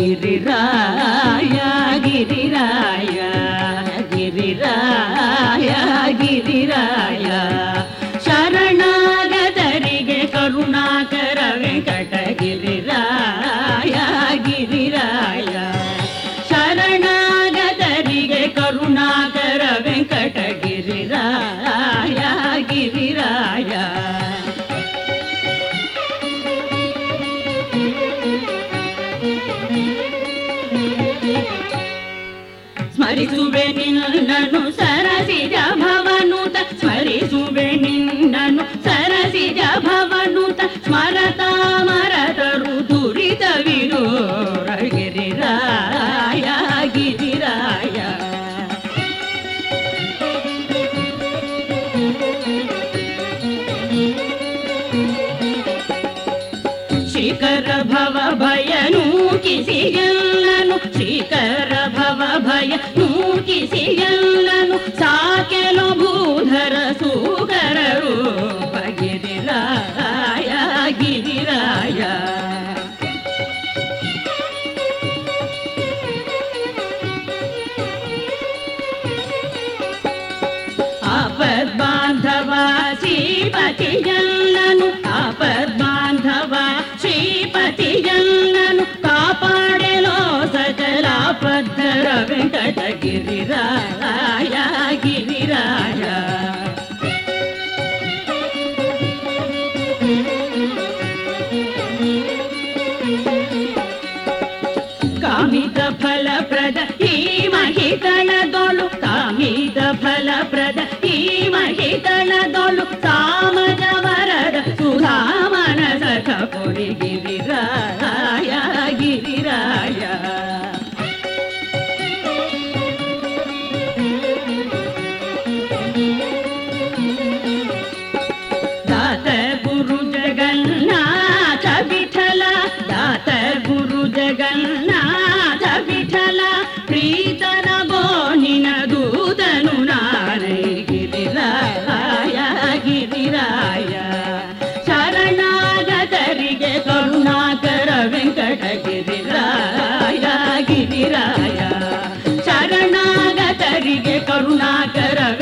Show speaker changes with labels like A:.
A: गिरिराया गिरिराया गिरिराया गिरिराया शरणागतरिगे करुणाकर वेङ्कट गिरिराया गिरिराया शरणागतरिगे करुणाकर वेङ्कट गिरिराया गिरिराया ಸ್ಮರಿಸುವೆ ನಿನ್ನನು ಸರಸಿಜ ಭವನುತ, ಸ್ಮರಿಸುವೆ ನಿನ್ನನು ಸರಸಿಜ ಭವನುತ, ಸ್ಮರತ ಮರತರು ದುರಿತ ವಿನೋರ ಗಿರಿರಾಯ ಗಿರಿರಾಯ ಶಿಖರ ಭವ ಭಯನು ಶಿಖರ ಭವ ಭಯ ನೂಕಿಸಿ ಎಲ್ಲನು ಸಾಕೆಲು ಭೂಧರ ಸೂಕರರು ಗಿರಿರಾಯ ಗಿರಿರಾಯ ಆಪದ್ భద్ర వెంకట గిరిరాయ గిరిరాయ కామిత ఫలప్రద ఈ మహితల దొలు కామిత ఫలప్రద ఈ మహితల దొలు సామద వరద సుధామన సఖ పొరిగి करुणा कर।